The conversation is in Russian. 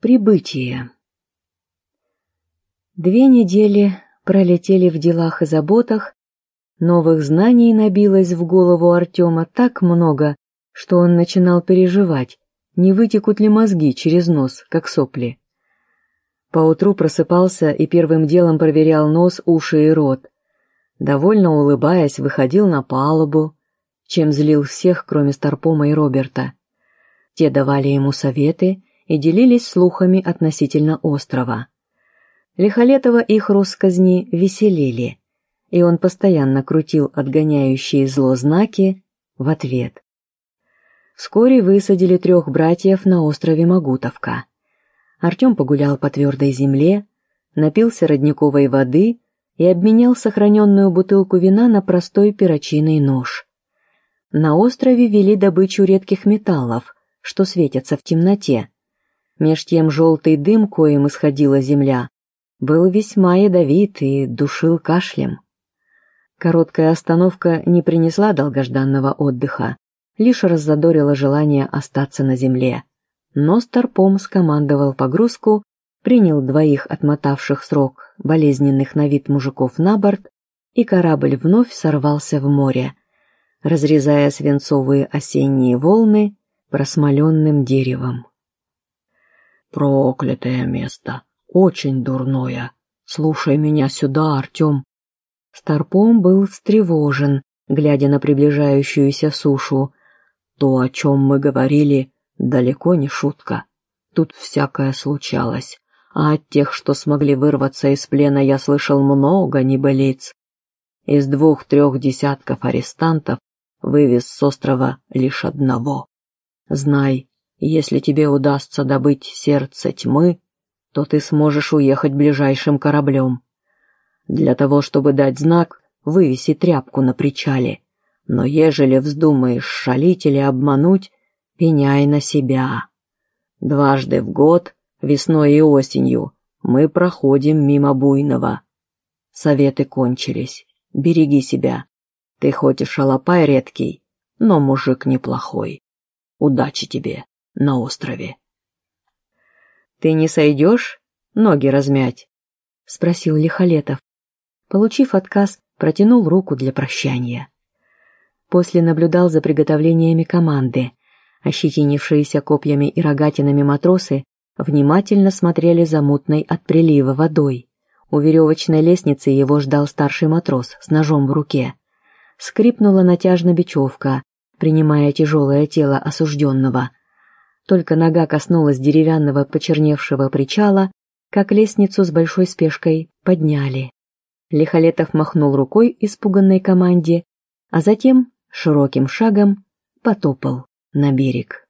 Прибытие. Две недели пролетели в делах и заботах, новых знаний набилось в голову Артема так много, что он начинал переживать, не вытекут ли мозги через нос, как сопли. Поутру просыпался и первым делом проверял нос, уши и рот. Довольно улыбаясь, выходил на палубу, чем злил всех, кроме Старпома и Роберта. Те давали ему советы, и делились слухами относительно острова. Лихолетова их россказни веселили, и он постоянно крутил отгоняющие зло знаки в ответ. Вскоре высадили трех братьев на острове Магутовка. Артем погулял по твердой земле, напился родниковой воды и обменял сохраненную бутылку вина на простой перочинный нож. На острове вели добычу редких металлов, что светятся в темноте, Меж тем желтый дым, коим исходила земля, был весьма ядовит и душил кашлем. Короткая остановка не принесла долгожданного отдыха, лишь раззадорила желание остаться на земле. Но Старпом скомандовал погрузку, принял двоих отмотавших срок болезненных на вид мужиков на борт, и корабль вновь сорвался в море, разрезая свинцовые осенние волны просмоленным деревом. Проклятое место, очень дурное. Слушай меня сюда, Артем. Старпом был встревожен, глядя на приближающуюся сушу. То, о чем мы говорили, далеко не шутка. Тут всякое случалось, а от тех, что смогли вырваться из плена, я слышал много небылиц. Из двух-трех десятков арестантов вывез с острова лишь одного. Знай, если тебе удастся добыть сердце тьмы, то ты сможешь уехать ближайшим кораблем. Для того, чтобы дать знак, вывеси тряпку на причале. Но ежели вздумаешь шалить или обмануть, пеняй на себя. Дважды в год, весной и осенью, мы проходим мимо буйного. Советы кончились. Береги себя. Ты хоть и шалопай редкий, но мужик неплохой. Удачи тебе на острове. «Ты не сойдешь? Ноги размять?» — спросил Лихолетов. Получив отказ, протянул руку для прощания. После наблюдал за приготовлениями команды. Ощетинившиеся копьями и рогатинами матросы внимательно смотрели за мутной от прилива водой. У веревочной лестницы его ждал старший матрос с ножом в руке. Скрипнула натяжно бечевка, принимая тяжелое тело осужденного. Только нога коснулась деревянного почерневшего причала, как лестницу с большой спешкой подняли. Лихолетов махнул рукой испуганной команде, а затем широким шагом потопал на берег.